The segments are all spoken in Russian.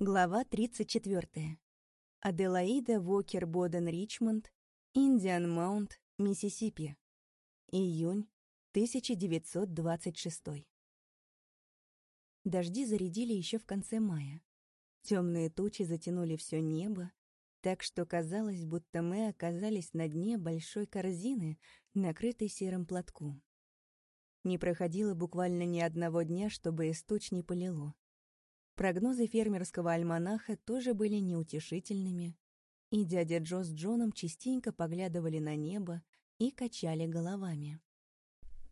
Глава 34. Аделаида Вокер Боден Ричмонд, Индиан Маунт, Миссисипи. Июнь 1926. Дожди зарядили еще в конце мая. Темные тучи затянули все небо, так что казалось, будто мы оказались на дне большой корзины, накрытой серым платком. Не проходило буквально ни одного дня, чтобы из туч не полило. Прогнозы фермерского альманаха тоже были неутешительными, и дядя Джо с Джоном частенько поглядывали на небо и качали головами.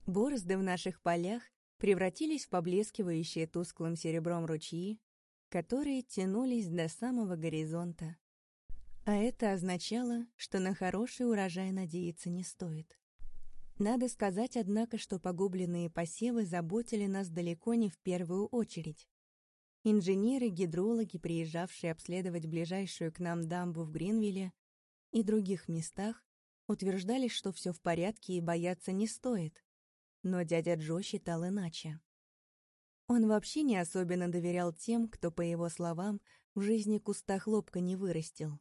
Борозды в наших полях превратились в поблескивающие тусклым серебром ручьи, которые тянулись до самого горизонта. А это означало, что на хороший урожай надеяться не стоит. Надо сказать, однако, что погубленные посевы заботили нас далеко не в первую очередь. Инженеры, гидрологи, приезжавшие обследовать ближайшую к нам дамбу в Гринвилле и других местах, утверждали, что все в порядке и бояться не стоит. Но дядя Джо считал иначе. Он вообще не особенно доверял тем, кто, по его словам, в жизни куста хлопка не вырастил.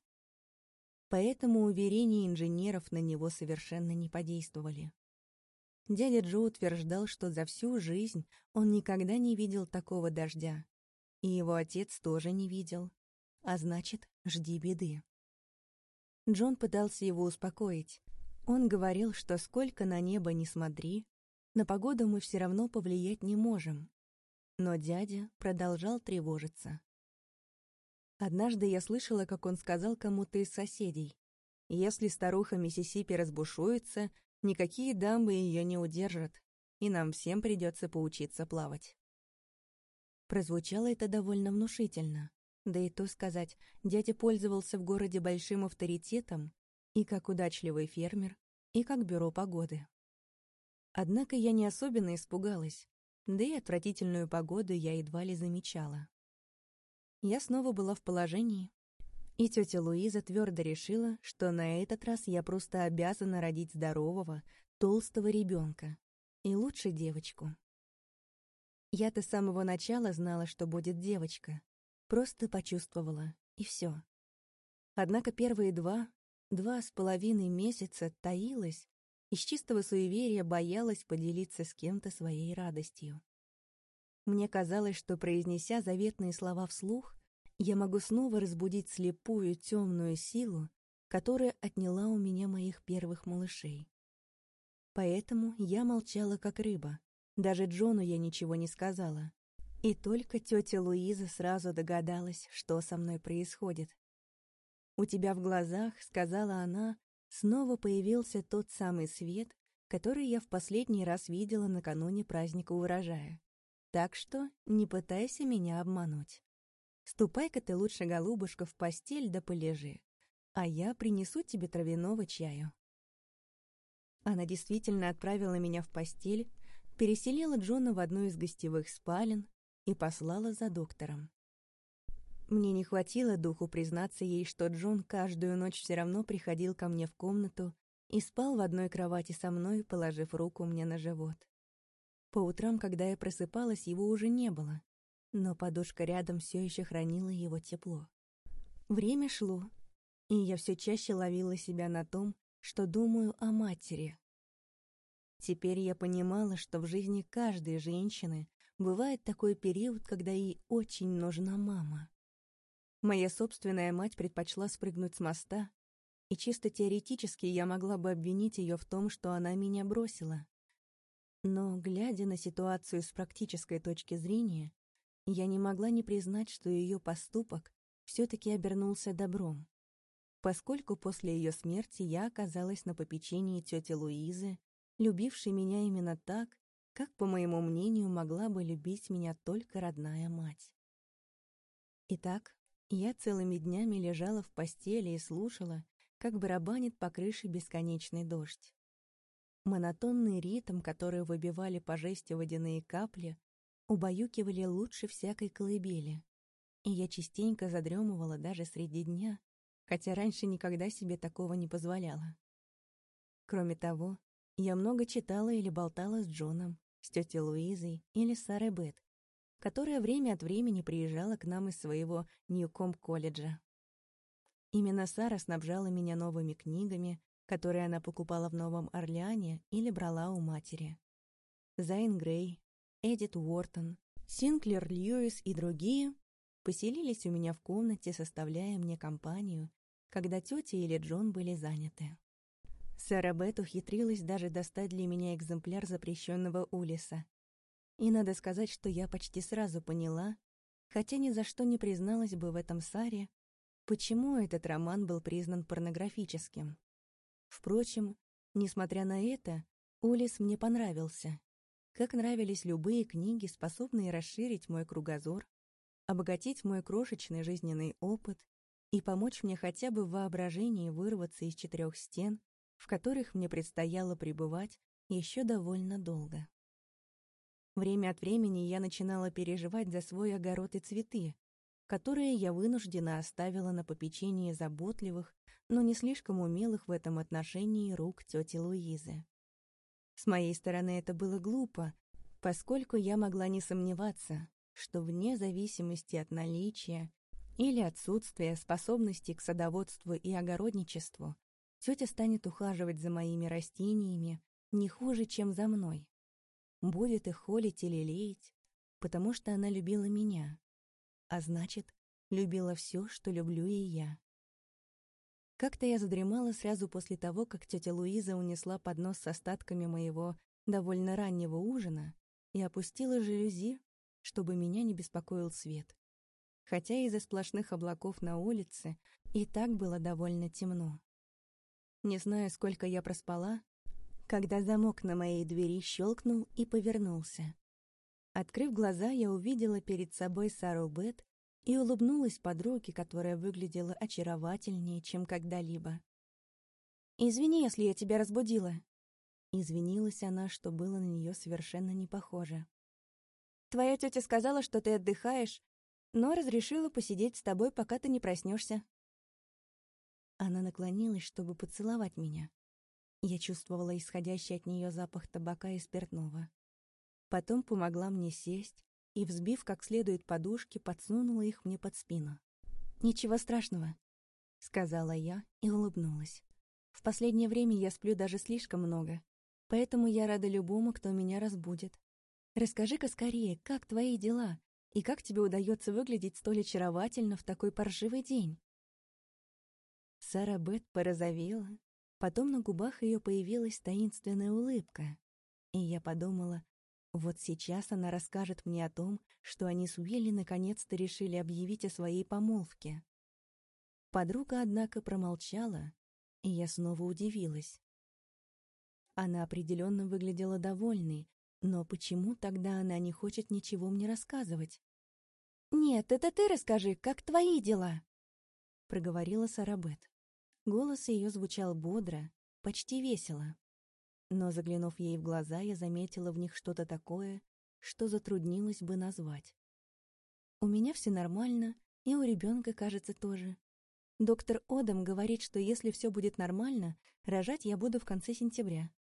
Поэтому уверения инженеров на него совершенно не подействовали. Дядя Джо утверждал, что за всю жизнь он никогда не видел такого дождя, и его отец тоже не видел. А значит, жди беды. Джон пытался его успокоить. Он говорил, что сколько на небо не смотри, на погоду мы все равно повлиять не можем. Но дядя продолжал тревожиться. Однажды я слышала, как он сказал кому-то из соседей, «Если старуха Миссисипи разбушуется, никакие дамбы ее не удержат, и нам всем придется поучиться плавать». Прозвучало это довольно внушительно. Да и то сказать, дядя пользовался в городе большим авторитетом и как удачливый фермер, и как бюро погоды. Однако я не особенно испугалась, да и отвратительную погоду я едва ли замечала. Я снова была в положении, и тетя Луиза твердо решила, что на этот раз я просто обязана родить здорового, толстого ребенка, и лучше девочку. Я-то с самого начала знала, что будет девочка. Просто почувствовала, и все. Однако первые два, два с половиной месяца таилась, из чистого суеверия боялась поделиться с кем-то своей радостью. Мне казалось, что, произнеся заветные слова вслух, я могу снова разбудить слепую темную силу, которая отняла у меня моих первых малышей. Поэтому я молчала как рыба, даже Джону я ничего не сказала. И только тетя Луиза сразу догадалась, что со мной происходит. «У тебя в глазах», — сказала она, — снова появился тот самый свет, который я в последний раз видела накануне праздника урожая. Так что не пытайся меня обмануть. Ступай-ка ты лучше, голубушка, в постель да полежи, а я принесу тебе травяного чаю. Она действительно отправила меня в постель, переселила Джона в одну из гостевых спален и послала за доктором. Мне не хватило духу признаться ей, что Джон каждую ночь все равно приходил ко мне в комнату и спал в одной кровати со мной, положив руку мне на живот. По утрам, когда я просыпалась, его уже не было, но подушка рядом все еще хранила его тепло. Время шло, и я все чаще ловила себя на том, что думаю о матери, Теперь я понимала, что в жизни каждой женщины бывает такой период, когда ей очень нужна мама. Моя собственная мать предпочла спрыгнуть с моста, и чисто теоретически я могла бы обвинить ее в том, что она меня бросила. Но, глядя на ситуацию с практической точки зрения, я не могла не признать, что ее поступок все-таки обернулся добром. Поскольку после ее смерти я оказалась на попечении тети Луизы, любивший меня именно так, как, по моему мнению, могла бы любить меня только родная мать. Итак, я целыми днями лежала в постели и слушала, как барабанит по крыше бесконечный дождь. Монотонный ритм, который выбивали по жести водяные капли, убаюкивали лучше всякой колыбели. И я частенько задремывала даже среди дня, хотя раньше никогда себе такого не позволяла. Кроме того, я много читала или болтала с Джоном, с тетей Луизой или Сарой Бет, которая время от времени приезжала к нам из своего Ньюкомб-колледжа. Именно Сара снабжала меня новыми книгами, которые она покупала в Новом Орлеане или брала у матери. Зайн Грей, Эдит Уортон, Синклер Льюис и другие поселились у меня в комнате, составляя мне компанию, когда тетя или Джон были заняты. Сара Бет ухитрилась даже достать для меня экземпляр запрещенного Улиса. И надо сказать, что я почти сразу поняла, хотя ни за что не призналась бы в этом Саре, почему этот роман был признан порнографическим. Впрочем, несмотря на это, Улис мне понравился. Как нравились любые книги, способные расширить мой кругозор, обогатить мой крошечный жизненный опыт и помочь мне хотя бы в воображении вырваться из четырех стен, в которых мне предстояло пребывать еще довольно долго. Время от времени я начинала переживать за свой огород и цветы, которые я вынуждена оставила на попечении заботливых, но не слишком умелых в этом отношении рук тети Луизы. С моей стороны это было глупо, поскольку я могла не сомневаться, что вне зависимости от наличия или отсутствия способности к садоводству и огородничеству, тетя станет ухаживать за моими растениями не хуже, чем за мной. Будет их холить или леять, потому что она любила меня, а значит, любила все, что люблю и я. Как-то я задремала сразу после того, как тетя Луиза унесла поднос с остатками моего довольно раннего ужина и опустила жалюзи, чтобы меня не беспокоил свет. Хотя из-за сплошных облаков на улице и так было довольно темно. Не знаю, сколько я проспала, когда замок на моей двери щелкнул и повернулся. Открыв глаза, я увидела перед собой Сару Бет и улыбнулась подруге, которая выглядела очаровательнее, чем когда-либо. «Извини, если я тебя разбудила». Извинилась она, что было на нее совершенно не похоже. «Твоя тетя сказала, что ты отдыхаешь, но разрешила посидеть с тобой, пока ты не проснешься. Она наклонилась, чтобы поцеловать меня. Я чувствовала исходящий от нее запах табака и спиртного. Потом помогла мне сесть, и, взбив как следует подушки, подсунула их мне под спину. «Ничего страшного», — сказала я и улыбнулась. «В последнее время я сплю даже слишком много, поэтому я рада любому, кто меня разбудит. Расскажи-ка скорее, как твои дела, и как тебе удается выглядеть столь очаровательно в такой паршивый день?» Сара Бет порозовела, потом на губах ее появилась таинственная улыбка, и я подумала, вот сейчас она расскажет мне о том, что они с Уилли наконец-то решили объявить о своей помолвке. Подруга, однако, промолчала, и я снова удивилась. Она определенно выглядела довольной, но почему тогда она не хочет ничего мне рассказывать? «Нет, это ты расскажи, как твои дела?» — проговорила Сарабет. Голос ее звучал бодро, почти весело. Но, заглянув ей в глаза, я заметила в них что-то такое, что затруднилось бы назвать. У меня все нормально, и у ребенка, кажется, тоже. Доктор Одам говорит, что если все будет нормально, рожать я буду в конце сентября.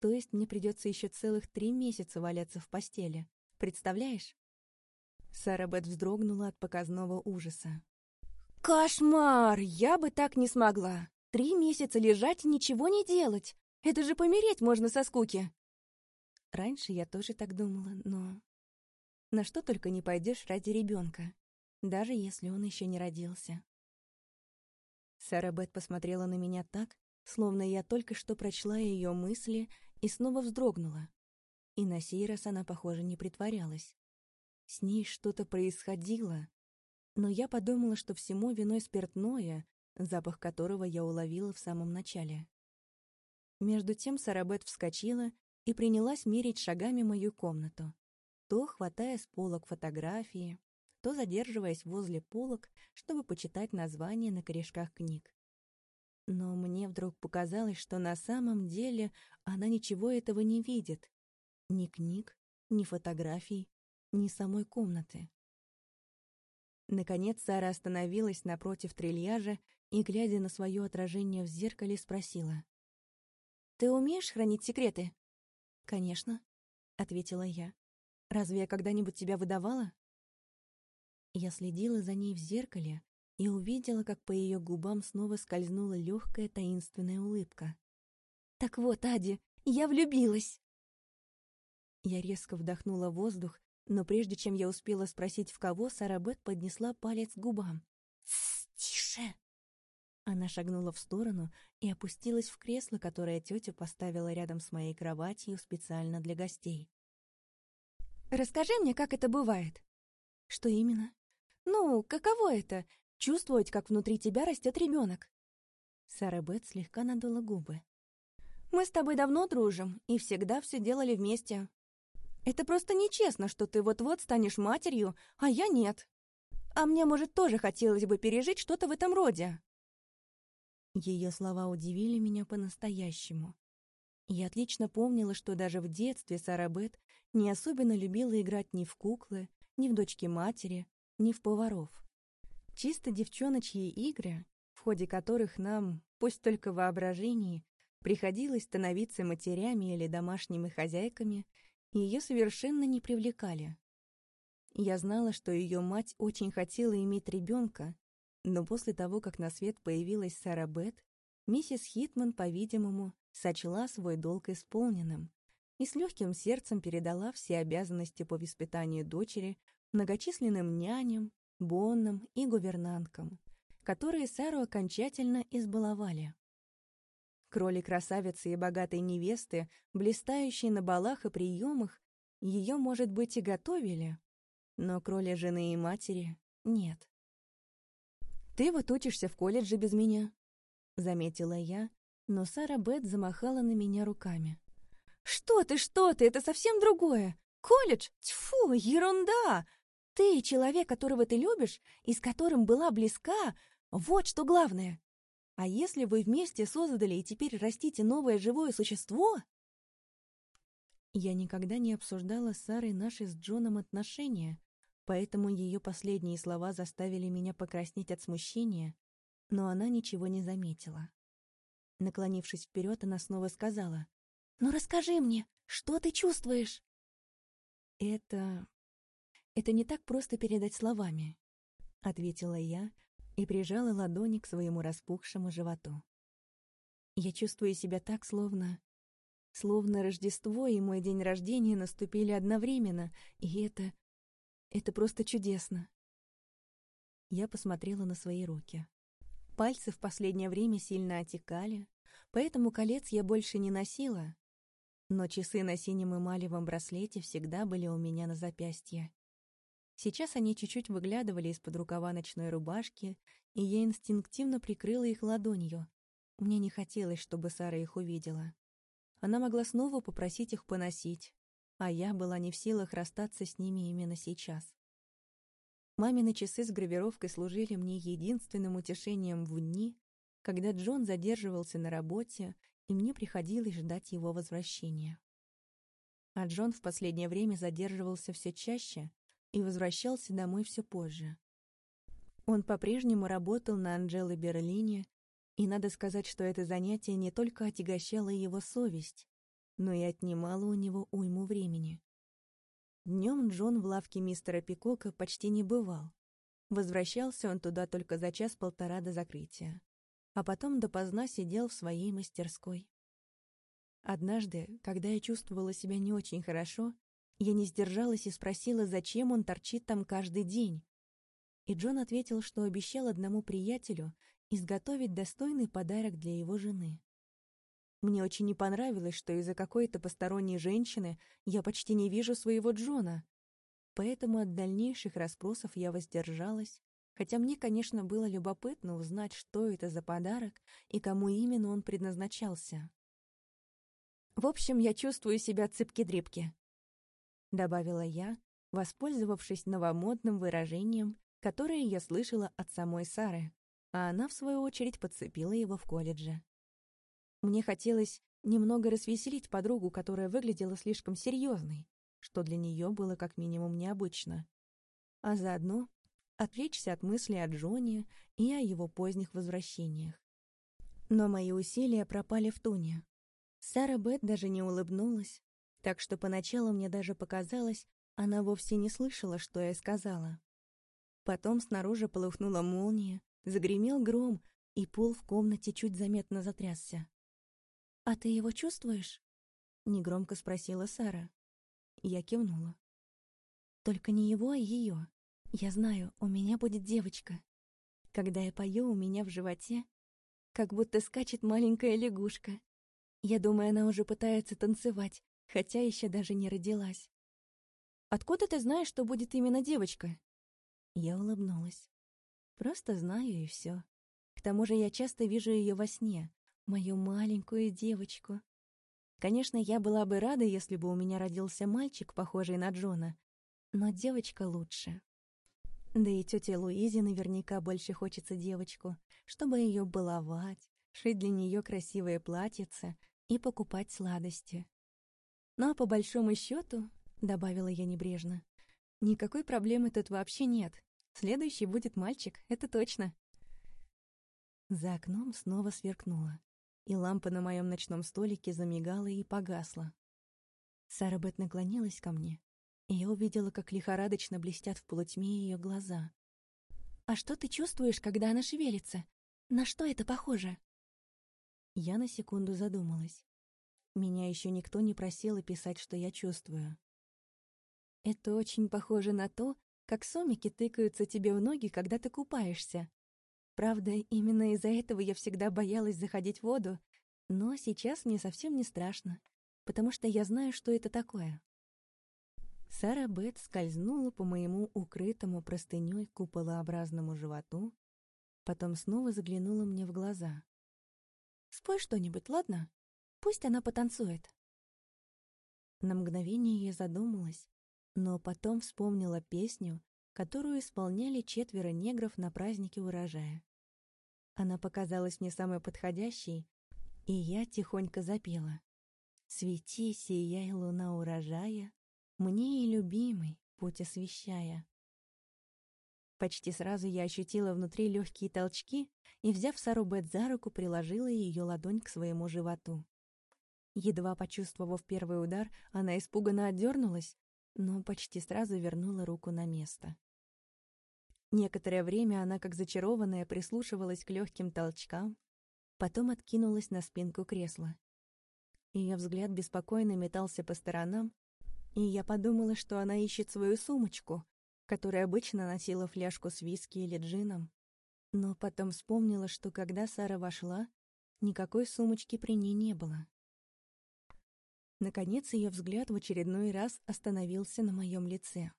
То есть мне придется еще целых три месяца валяться в постели. Представляешь? Сара Бет вздрогнула от показного ужаса. «Кошмар! Я бы так не смогла! Три месяца лежать и ничего не делать! Это же помереть можно со скуки!» Раньше я тоже так думала, но... На что только не пойдешь ради ребенка, даже если он еще не родился. Сара Бет посмотрела на меня так, словно я только что прочла ее мысли и снова вздрогнула. И на сей раз она, похоже, не притворялась. С ней что-то происходило, но я подумала, что всему виной спиртное, запах которого я уловила в самом начале. Между тем Сарабет вскочила и принялась мерить шагами мою комнату, то хватая с полок фотографии, то задерживаясь возле полок, чтобы почитать названия на корешках книг. Но мне вдруг показалось, что на самом деле она ничего этого не видит. Ни книг, ни фотографий, ни самой комнаты. Наконец Сара остановилась напротив трильяжа и, глядя на свое отражение в зеркале, спросила. «Ты умеешь хранить секреты?» «Конечно», — ответила я. «Разве я когда-нибудь тебя выдавала? Я следила за ней в зеркале и увидела, как по ее губам снова скользнула легкая таинственная улыбка. «Так вот, Ади, я влюбилась!» Я резко вдохнула воздух, но прежде чем я успела спросить, в кого, Сара Бет поднесла палец к губам. «Тише!» Она шагнула в сторону и опустилась в кресло, которое тетя поставила рядом с моей кроватью специально для гостей. «Расскажи мне, как это бывает». «Что именно?» «Ну, каково это — чувствовать, как внутри тебя растет ребенок?» Сара Бет слегка надула губы. «Мы с тобой давно дружим и всегда все делали вместе. Это просто нечестно, что ты вот-вот станешь матерью, а я нет. А мне, может, тоже хотелось бы пережить что-то в этом роде». Ее слова удивили меня по-настоящему. Я отлично помнила, что даже в детстве Сара Бет не особенно любила играть ни в куклы, ни в дочки матери, ни в поваров. Чисто девчоночьи игры, в ходе которых нам, пусть только в воображении, приходилось становиться матерями или домашними хозяйками, ее совершенно не привлекали. Я знала, что ее мать очень хотела иметь ребенка, но после того, как на свет появилась Сара Бет, миссис Хитман, по-видимому, сочла свой долг исполненным и с легким сердцем передала все обязанности по воспитанию дочери многочисленным няням, боннам и гувернанткам, которые Сару окончательно избаловали. Кроли красавицы и богатой невесты, блистающей на балах и приемах, ее, может быть, и готовили, но кроли жены и матери нет. «Ты вот учишься в колледже без меня», — заметила я, но Сара Бет замахала на меня руками. «Что ты, что ты, это совсем другое! Колледж? Тьфу, ерунда! Ты — человек, которого ты любишь и с которым была близка, вот что главное. А если вы вместе создали и теперь растите новое живое существо...» Я никогда не обсуждала с Сарой наши с Джоном отношения, поэтому ее последние слова заставили меня покраснеть от смущения, но она ничего не заметила. Наклонившись вперед, она снова сказала, «Ну расскажи мне, что ты чувствуешь?» «Это... это не так просто передать словами», — ответила я и прижала ладони к своему распухшему животу. «Я чувствую себя так, словно... Словно Рождество и мой день рождения наступили одновременно, и это это просто чудесно. Я посмотрела на свои руки. Пальцы в последнее время сильно отекали, поэтому колец я больше не носила. Но часы на синем эмалевом браслете всегда были у меня на запястье. Сейчас они чуть-чуть выглядывали из-под рукава ночной рубашки, и я инстинктивно прикрыла их ладонью. Мне не хотелось, чтобы Сара их увидела. Она могла снова попросить их поносить, а я была не в силах расстаться с ними именно сейчас. Мамины часы с гравировкой служили мне единственным утешением в дни, когда Джон задерживался на работе, и мне приходилось ждать его возвращения. А Джон в последнее время задерживался все чаще и возвращался домой все позже. Он по-прежнему работал на Анджелы Берлине, и надо сказать, что это занятие не только отягощало его совесть, но и отнимало у него уйму времени. Днем Джон в лавке мистера Пикока почти не бывал. Возвращался он туда только за час-полтора до закрытия, а потом допоздна сидел в своей мастерской. Однажды, когда я чувствовала себя не очень хорошо, я не сдержалась и спросила, зачем он торчит там каждый день. И Джон ответил, что обещал одному приятелю изготовить достойный подарок для его жены. Мне очень не понравилось, что из-за какой-то посторонней женщины я почти не вижу своего Джона. Поэтому от дальнейших расспросов я воздержалась, хотя мне, конечно, было любопытно узнать, что это за подарок и кому именно он предназначался. «В общем, я чувствую себя цыпки-дрипки», — добавила я, воспользовавшись новомодным выражением, которое я слышала от самой Сары, а она, в свою очередь, подцепила его в колледже. Мне хотелось немного развеселить подругу, которая выглядела слишком серьезной, что для нее было как минимум необычно. А заодно отвлечься от мыслей о Джоне и о его поздних возвращениях. Но мои усилия пропали в туне. Сара Бет даже не улыбнулась, так что поначалу мне даже показалось, она вовсе не слышала, что я сказала. Потом снаружи полыхнула молния, загремел гром, и пол в комнате чуть заметно затрясся. «А ты его чувствуешь?» — негромко спросила Сара. Я кивнула. «Только не его, а ее. Я знаю, у меня будет девочка. Когда я пою, у меня в животе как будто скачет маленькая лягушка. Я думаю, она уже пытается танцевать, хотя еще даже не родилась. «Откуда ты знаешь, что будет именно девочка?» Я улыбнулась. «Просто знаю, и все. К тому же я часто вижу ее во сне, мою маленькую девочку. Конечно, я была бы рада, если бы у меня родился мальчик, похожий на Джона, но девочка лучше. Да и тете Луизе наверняка больше хочется девочку, чтобы ее баловать, шить для нее красивые платьица и покупать сладости. А по большому счету, добавила я небрежно, никакой проблемы тут вообще нет. Следующий будет мальчик, это точно. За окном снова сверкнуло и лампа на моем ночном столике замигала и погасла. Сара Бет наклонилась ко мне, и я увидела, как лихорадочно блестят в полутьме ее глаза. «А что ты чувствуешь, когда она шевелится? На что это похоже?» Я на секунду задумалась. Меня еще никто не просил описать, что я чувствую. Это очень похоже на то, как сомики тыкаются тебе в ноги, когда ты купаешься. Правда, именно из-за этого я всегда боялась заходить в воду, но сейчас мне совсем не страшно, потому что я знаю, что это такое. Сара Бет скользнула по моему укрытому простынёй куполообразному животу, потом снова заглянула мне в глаза. «Спой что-нибудь, ладно? Пусть она потанцует». На мгновение я задумалась, но потом вспомнила песню, которую исполняли четверо негров на празднике урожая. Она показалась мне самой подходящей, и я тихонько запела. «Свети, сияй, луна урожая, мне и любимый, путь освещая». Почти сразу я ощутила внутри легкие толчки и, взяв Сару Бет за руку, приложила ее ладонь к своему животу. Едва почувствовав первый удар, она испуганно отдернулась, но почти сразу вернула руку на место. Некоторое время она, как зачарованная, прислушивалась к легким толчкам, потом откинулась на спинку кресла. Ее взгляд беспокойно метался по сторонам, и я подумала, что она ищет свою сумочку, которая обычно носила фляжку с виски или джином. Но потом вспомнила, что когда Сара вошла, никакой сумочки при ней не было. Наконец ее взгляд в очередной раз остановился на моем лице.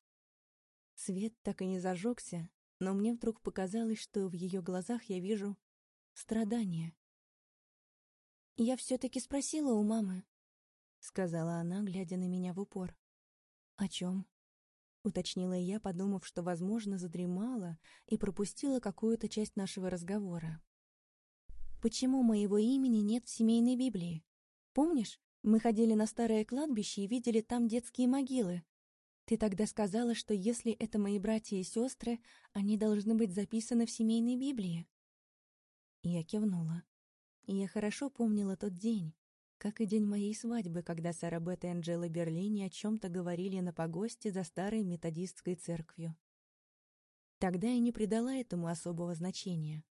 Свет так и не зажегся, но мне вдруг показалось, что в ее глазах я вижу страдания. «Я все-таки спросила у мамы», — сказала она, глядя на меня в упор. «О чем?» — уточнила я, подумав, что, возможно, задремала и пропустила какую-то часть нашего разговора. «Почему моего имени нет в семейной Библии? Помнишь, мы ходили на старое кладбище и видели там детские могилы, ты тогда сказала, что если это мои братья и сестры, они должны быть записаны в семейной Библии. Я кивнула. Я хорошо помнила тот день, как и день моей свадьбы, когда Сара Бет и Анджела Берлини о чем-то говорили на погосте за старой методистской церковью. Тогда я не придала этому особого значения.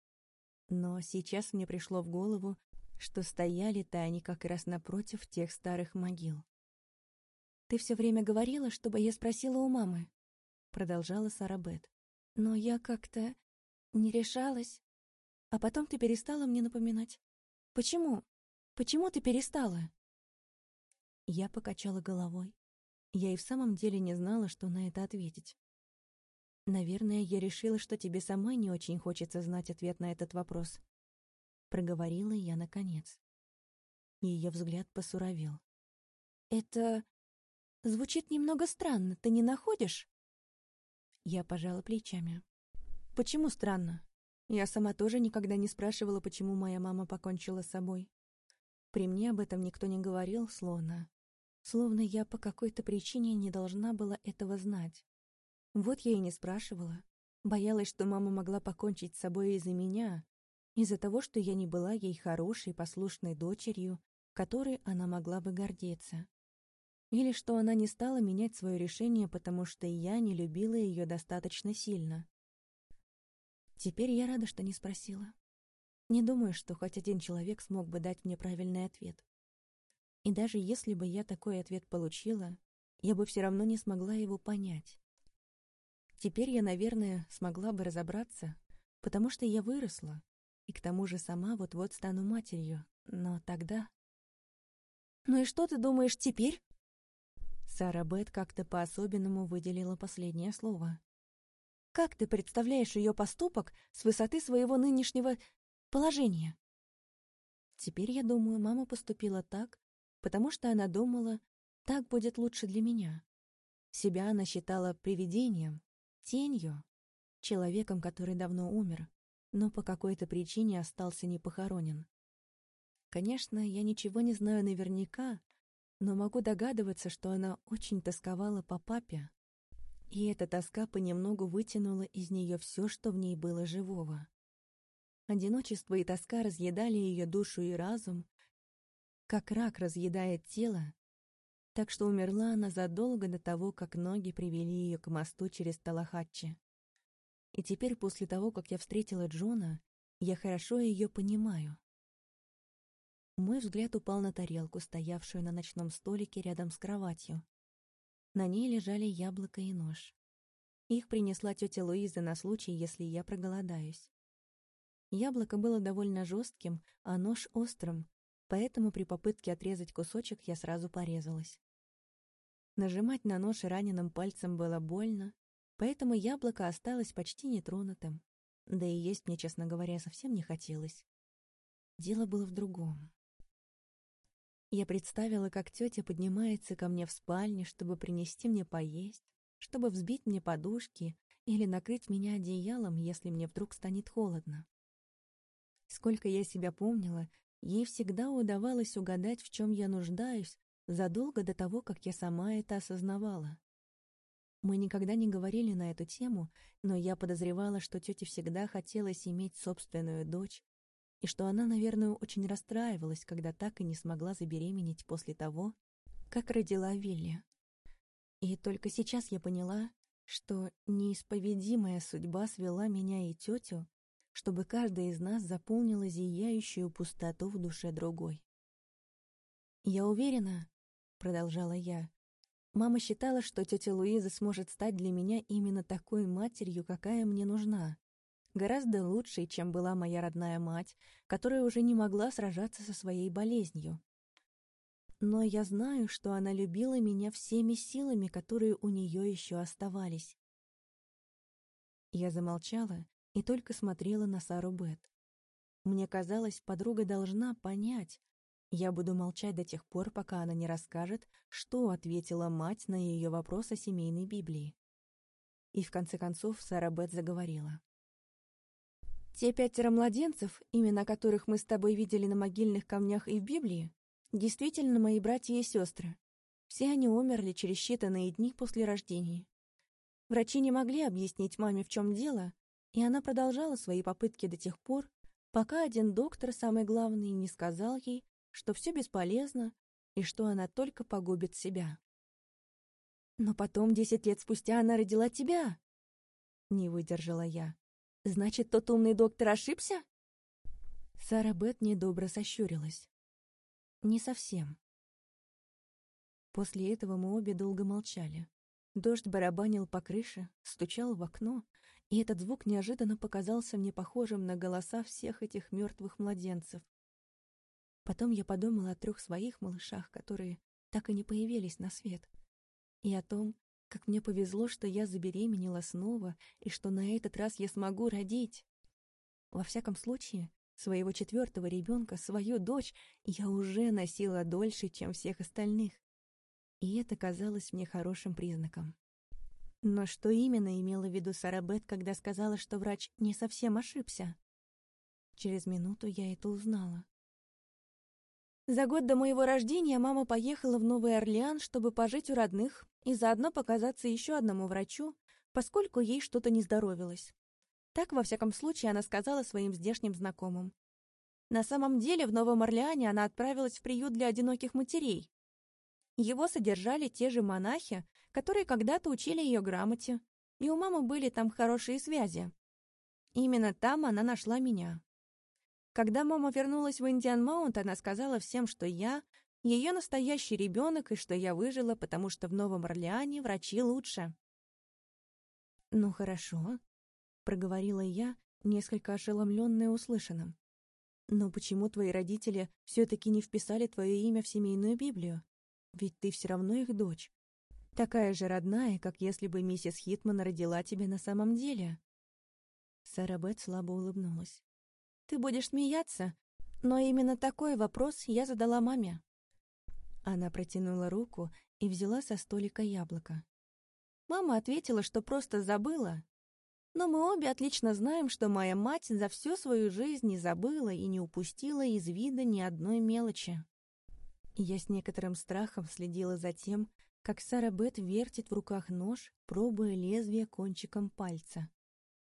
Но сейчас мне пришло в голову, что стояли-то они как раз напротив тех старых могил. «Ты все время говорила, чтобы я спросила у мамы», — продолжала Сара Бет. «Но я как-то не решалась. А потом ты перестала мне напоминать. Почему? Почему ты перестала?» Я покачала головой. Я и в самом деле не знала, что на это ответить. «Наверное, я решила, что тебе самой не очень хочется знать ответ на этот вопрос». Проговорила я наконец. Ее взгляд посуровел. «Это Звучит немного странно, ты не находишь?» Я пожала плечами. «Почему странно? Я сама тоже никогда не спрашивала, почему моя мама покончила с собой. При мне об этом никто не говорил, словно... Словно я по какой-то причине не должна была этого знать. Вот я и не спрашивала. Боялась, что мама могла покончить с собой из-за меня, из-за того, что я не была ей хорошей, послушной дочерью, которой она могла бы гордиться. Или что она не стала менять свое решение, потому что я не любила ее достаточно сильно. Теперь я рада, что не спросила. Не думаю, что хоть один человек смог бы дать мне правильный ответ. И даже если бы я такой ответ получила, я бы все равно не смогла его понять. Теперь я, наверное, смогла бы разобраться, потому что я выросла, и к тому же сама вот-вот стану матерью, но тогда... «Ну и что ты думаешь теперь?» Сара Бет как-то по-особенному выделила последнее слово. «Как ты представляешь ее поступок с высоты своего нынешнего положения?» Теперь, я думаю, мама поступила так, потому что она думала, так будет лучше для меня. Себя она считала привидением, тенью, человеком, который давно умер, но по какой-то причине остался не похоронен. Конечно, я ничего не знаю наверняка, но могу догадываться, что она очень тосковала по папе, и эта тоска понемногу вытянула из нее все, что в ней было живого. Одиночество и тоска разъедали ее душу и разум, как рак разъедает тело, так что умерла она задолго до того, как ноги привели ее к мосту через Талахатчи. И теперь, после того, как я встретила Джона, я хорошо ее понимаю. Мой взгляд упал на тарелку, стоявшую на ночном столике рядом с кроватью. На ней лежали яблоко и нож. Их принесла тетя Луиза на случай, если я проголодаюсь. Яблоко было довольно жестким, а нож острым, поэтому при попытке отрезать кусочек я сразу порезалась. Нажимать на нож раненым пальцем было больно, поэтому яблоко осталось почти нетронутым. Да и есть мне, честно говоря, совсем не хотелось. Дело было в другом. Я представила, как тетя поднимается ко мне в спальне, чтобы принести мне поесть, чтобы взбить мне подушки или накрыть меня одеялом, если мне вдруг станет холодно. Сколько я себя помнила, ей всегда удавалось угадать, в чем я нуждаюсь, задолго до того, как я сама это осознавала. Мы никогда не говорили на эту тему, но я подозревала, что тете всегда хотелось иметь собственную дочь, и что она, наверное, очень расстраивалась, когда так и не смогла забеременеть после того, как родила Вилли. И только сейчас я поняла, что неисповедимая судьба свела меня и тетю, чтобы каждая из нас заполнила зияющую пустоту в душе другой. «Я уверена», — продолжала я, — «мама считала, что тетя Луиза сможет стать для меня именно такой матерью, какая мне нужна, гораздо лучшей, чем была моя родная мать, которая уже не могла сражаться со своей болезнью. Но я знаю, что она любила меня всеми силами, которые у нее еще оставались. Я замолчала и только смотрела на Сару Бет. Мне казалось, подруга должна понять. Я буду молчать до тех пор, пока она не расскажет, что ответила мать на ее вопрос о семейной Библии. И в конце концов Сара Бет заговорила. Те пятеро младенцев, имена которых мы с тобой видели на могильных камнях и в Библии, действительно мои братья и сестры. Все они умерли через считанные дни после рождения. Врачи не могли объяснить маме, в чем дело, и она продолжала свои попытки до тех пор, пока один доктор, самый главный, не сказал ей, что все бесполезно и что она только погубит себя. «Но потом, десять лет спустя, она родила тебя!» Не выдержала я. Значит, тот умный доктор ошибся? Сара Бет недобро сощурилась. Не совсем. После этого мы обе долго молчали. Дождь барабанил по крыше, стучал в окно, и этот звук неожиданно показался мне похожим на голоса всех этих мертвых младенцев. Потом я подумала о трех своих малышах, которые так и не появились на свет, и о том, как мне повезло, что я забеременела снова и что на этот раз я смогу родить. Во всяком случае, своего четвертого ребенка, свою дочь, я уже носила дольше, чем всех остальных. И это казалось мне хорошим признаком. Но что именно имела в виду Сара Бет, когда сказала, что врач не совсем ошибся? Через минуту я это узнала. За год до моего рождения мама поехала в Новый Орлеан, чтобы пожить у родных и заодно показаться еще одному врачу, поскольку ей что-то не здоровилось. Так, во всяком случае, она сказала своим здешним знакомым. На самом деле, в Новом Орлеане она отправилась в приют для одиноких матерей. Его содержали те же монахи, которые когда-то учили ее грамоте, и у мамы были там хорошие связи. Именно там она нашла меня. Когда мама вернулась в Индиан Маунт, она сказала всем, что я — ее настоящий ребенок и что я выжила, потому что в Новом Орлеане врачи лучше. «Ну хорошо», — проговорила я, несколько ошеломленная услышанным. «Но почему твои родители все-таки не вписали твое имя в семейную Библию? Ведь ты все равно их дочь. Такая же родная, как если бы миссис Хитман родила тебя на самом деле». Сара Бет слабо улыбнулась. «Ты будешь смеяться, но именно такой вопрос я задала маме». Она протянула руку и взяла со столика яблоко. Мама ответила, что просто забыла. Но мы обе отлично знаем, что моя мать за всю свою жизнь не забыла и не упустила из вида ни одной мелочи. Я с некоторым страхом следила за тем, как Сара Бет вертит в руках нож, пробуя лезвие кончиком пальца.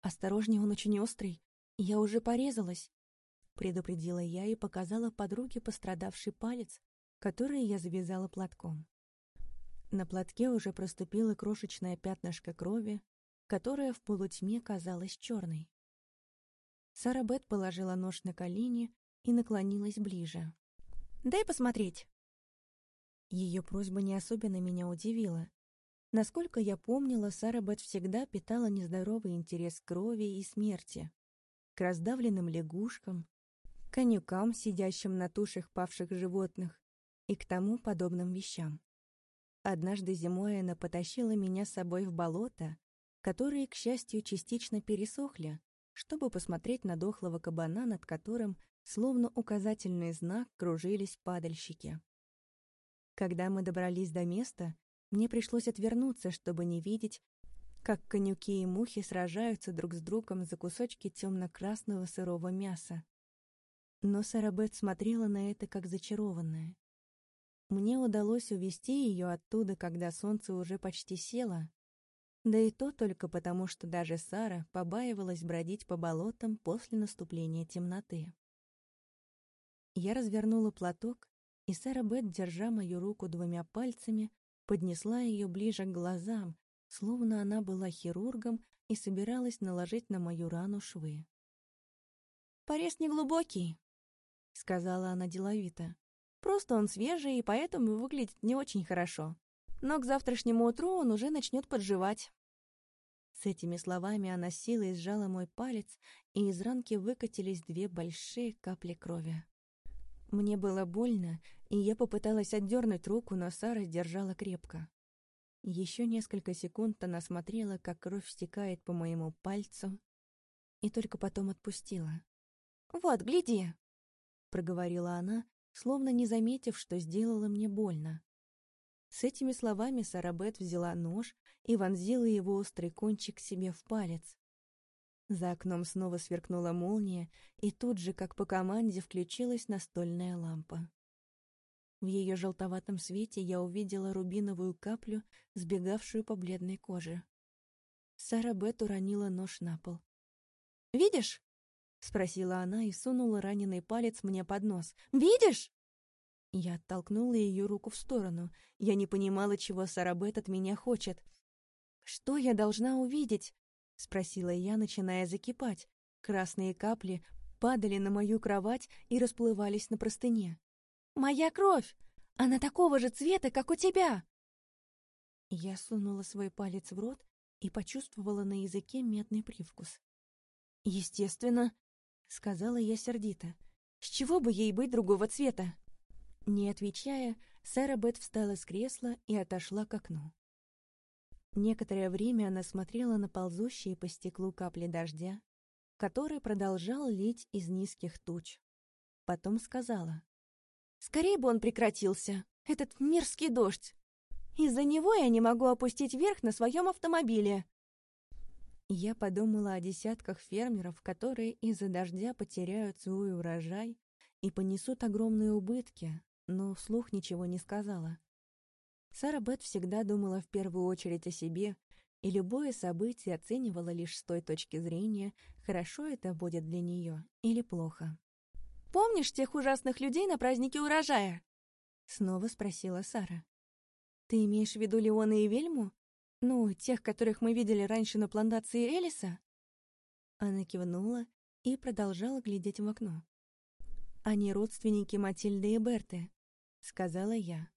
«Осторожнее, он очень острый. Я уже порезалась», — предупредила я и показала подруге пострадавший палец, который я завязала платком. На платке уже проступило крошечное пятнышко крови, которое в полутьме казалось черной. Сара Бет положила нож на колени и наклонилась ближе. «Дай посмотреть!» Ее просьба не особенно меня удивила. Насколько я помнила, Сара Бет всегда питала нездоровый интерес к крови и смерти, к раздавленным лягушкам, конюкам, сидящим на тушах павших животных, и к тому подобным вещам. Однажды зимой она потащила меня с собой в болото, которые, к счастью, частично пересохли, чтобы посмотреть на дохлого кабана, над которым, словно указательный знак, кружились падальщики. Когда мы добрались до места, мне пришлось отвернуться, чтобы не видеть, как конюки и мухи сражаются друг с другом за кусочки темно-красного сырого мяса. Но Сарабет смотрела на это как зачарованная. Мне удалось увести ее оттуда, когда солнце уже почти село, да и то только потому, что даже Сара побаивалась бродить по болотам после наступления темноты. Я развернула платок и Сара Бет, держа мою руку двумя пальцами, поднесла ее ближе к глазам, словно она была хирургом и собиралась наложить на мою рану швы. «Порез неглубокий», — сказала она деловито. «Просто он свежий, и поэтому выглядит не очень хорошо. Но к завтрашнему утру он уже начнет подживать». С этими словами она силой сжала мой палец, и из ранки выкатились две большие капли крови. Мне было больно, и я попыталась отдернуть руку, но Сара держала крепко. Еще несколько секунд она смотрела, как кровь стекает по моему пальцу, и только потом отпустила. «Вот, гляди!» — проговорила она, словно не заметив, что сделала мне больно. С этими словами Сара Бет взяла нож и вонзила его острый кончик себе в палец. За окном снова сверкнула молния, и тут же, как по команде, включилась настольная лампа. В ее желтоватом свете я увидела рубиновую каплю, сбегавшую по бледной коже. Сара Бет уронила нож на пол. «Видишь?» — спросила она и сунула раненый палец мне под нос. «Видишь?» Я оттолкнула ее руку в сторону. Я не понимала, чего Сара Бет от меня хочет. «Что я должна увидеть?» — спросила я, начиная закипать. Красные капли падали на мою кровать и расплывались на простыне. «Моя кровь! Она такого же цвета, как у тебя!» Я сунула свой палец в рот и почувствовала на языке медный привкус. «Естественно», — сказала я сердито. «С чего бы ей быть другого цвета?» Не отвечая, Сара Бет встала с кресла и отошла к окну. Некоторое время она смотрела на ползущие по стеклу капли дождя, который продолжал лить из низких туч. Потом сказала. «Скорее бы он прекратился, этот мерзкий дождь! Из-за него я не могу опустить верх на своем автомобиле!» Я подумала о десятках фермеров, которые из-за дождя потеряют свой урожай и понесут огромные убытки, но вслух ничего не сказала. Сара Бет всегда думала в первую очередь о себе, и любое событие оценивала лишь с той точки зрения, хорошо это будет для нее или плохо. «Помнишь тех ужасных людей на празднике урожая?» Снова спросила Сара. «Ты имеешь в виду Леона и Вельму? Ну, тех, которых мы видели раньше на плантации Элиса?» Она кивнула и продолжала глядеть в окно. «Они родственники Матильды и Берты», — сказала я.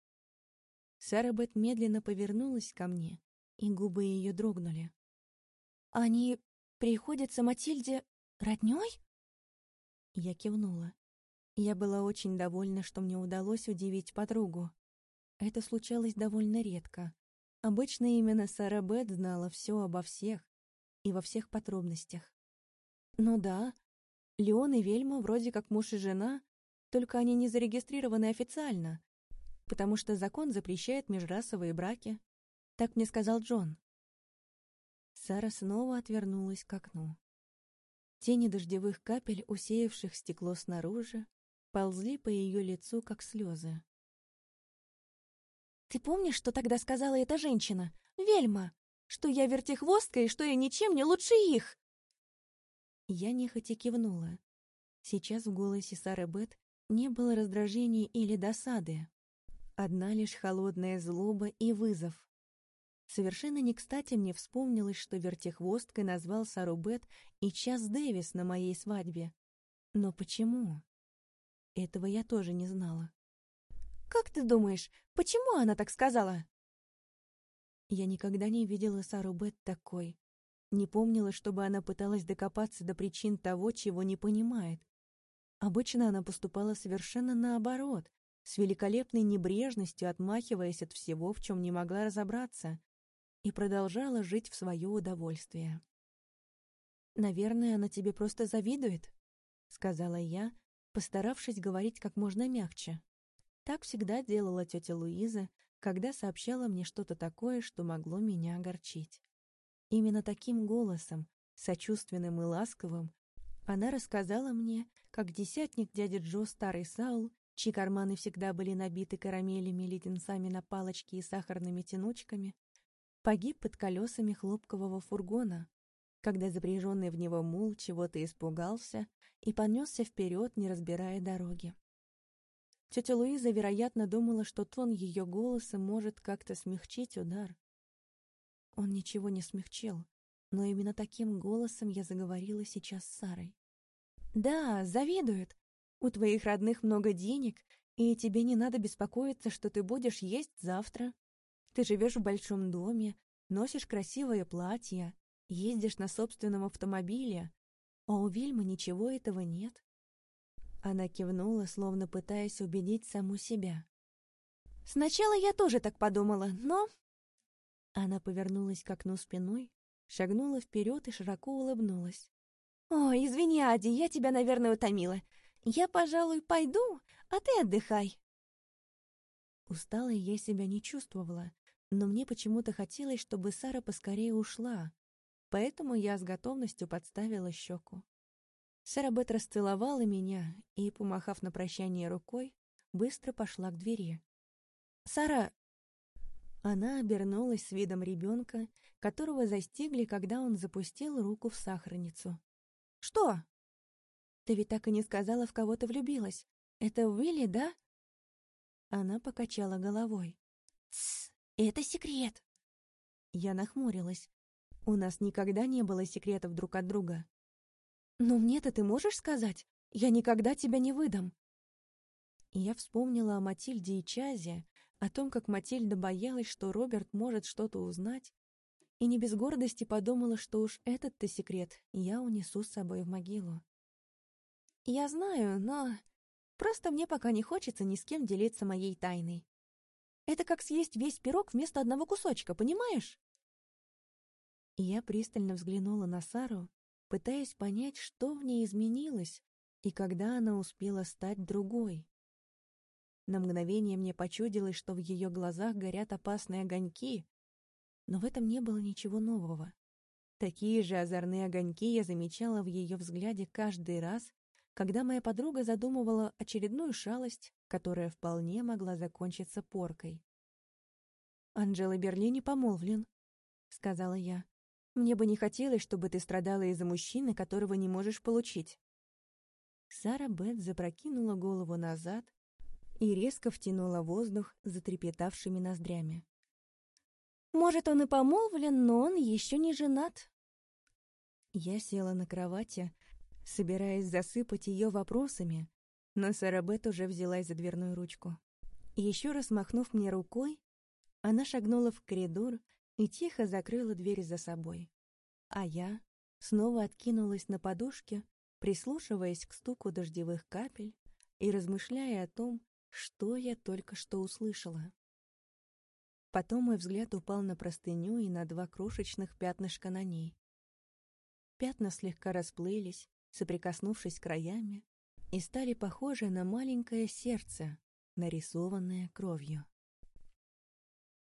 Сара Бет медленно повернулась ко мне, и губы ее дрогнули. «Они приходятся Матильде роднёй?» Я кивнула. Я была очень довольна, что мне удалось удивить подругу. Это случалось довольно редко. Обычно именно Сара Бет знала все обо всех и во всех подробностях. Ну да, Леон и Вельма вроде как муж и жена, только они не зарегистрированы официально, потому что закон запрещает межрасовые браки. Так мне сказал Джон. Сара снова отвернулась к окну. Тени дождевых капель, усеявших стекло снаружи, ползли по ее лицу, как слезы. «Ты помнишь, что тогда сказала эта женщина? Вельма! Что я вертихвостка и что я ничем не лучше их!» Я нехотя кивнула. Сейчас в голосе Сары Бет не было раздражения или досады. Одна лишь холодная злоба и вызов. Совершенно не кстати мне вспомнилось, что вертихвосткой назвал Сару Бет и Час Дэвис на моей свадьбе. Но почему? Этого я тоже не знала. «Как ты думаешь, почему она так сказала?» Я никогда не видела Сару Бет такой. Не помнила, чтобы она пыталась докопаться до причин того, чего не понимает. Обычно она поступала совершенно наоборот, с великолепной небрежностью отмахиваясь от всего, в чем не могла разобраться, и продолжала жить в свое удовольствие. «Наверное, она тебе просто завидует», — сказала я, постаравшись говорить как можно мягче. Так всегда делала тетя Луиза, когда сообщала мне что-то такое, что могло меня огорчить. Именно таким голосом, сочувственным и ласковым, она рассказала мне, как десятник дяди Джо старый Саул, чьи карманы всегда были набиты карамелями, леденцами на палочке и сахарными тянучками, погиб под колесами хлопкового фургона, когда запряженный в него мул чего-то испугался и понесся вперед, не разбирая дороги. Тетя Луиза, вероятно, думала, что тон ее голоса может как-то смягчить удар, он ничего не смягчил, но именно таким голосом я заговорила сейчас с Сарой. «Да, завидуют. У твоих родных много денег, и тебе не надо беспокоиться, что ты будешь есть завтра. Ты живешь в большом доме, носишь красивое платье, ездишь на собственном автомобиле, а у Вильмы ничего этого нет». Она кивнула, словно пытаясь убедить саму себя. «Сначала я тоже так подумала, но она повернулась к окну спиной, шагнула вперед и широко улыбнулась. «Ой, извини, Ади, я тебя, наверное, утомила. Я, пожалуй, пойду, а ты отдыхай». Усталой я себя не чувствовала, но мне почему-то хотелось, чтобы Сара поскорее ушла, поэтому я с готовностью подставила щеку. Сара Бет расцеловала меня и, помахав на прощание рукой, быстро пошла к двери. «Сара, она обернулась с видом ребенка, которого застигли, когда он запустил руку в сахарницу. «Что?» «Ты ведь так и не сказала, в кого ты влюбилась. Это Уилли, да?» Она покачала головой. «Тссс, это секрет!» Я нахмурилась. У нас никогда не было секретов друг от друга. «Но мне-то ты можешь сказать? Я никогда тебя не выдам!» Я вспомнила о Матильде и Чазе, о том, как Матильда боялась, что Роберт может что-то узнать, и не без гордости подумала, что уж этот-то секрет я унесу с собой в могилу. «Я знаю, но просто мне пока не хочется ни с кем делиться моей тайной. Это как съесть весь пирог вместо одного кусочка, понимаешь?» Я пристально взглянула на Сару, пытаясь понять, что в ней изменилось и когда она успела стать другой. На мгновение мне почудилось, что в ее глазах горят опасные огоньки, но в этом не было ничего нового. Такие же озорные огоньки я замечала в ее взгляде каждый раз, когда моя подруга задумывала очередную шалость, которая вполне могла закончиться поркой. «Анджела Берлини помолвлен», — сказала я. «Мне бы не хотелось, чтобы ты страдала из-за мужчины, которого не можешь получить». Сара Бет запрокинула голову назад, и резко втянула воздух затрепетавшими ноздрями. «Может, он и помолвлен, но он еще не женат». Я села на кровати, собираясь засыпать ее вопросами, но Сарабет уже взялась за дверную ручку. Еще раз махнув мне рукой, она шагнула в коридор и тихо закрыла дверь за собой. А я снова откинулась на подушке, прислушиваясь к стуку дождевых капель и размышляя о том, что я только что услышала. Потом мой взгляд упал на простыню и на два крошечных пятнышка на ней. Пятна слегка расплылись, соприкоснувшись краями, и стали похожи на маленькое сердце, нарисованное кровью.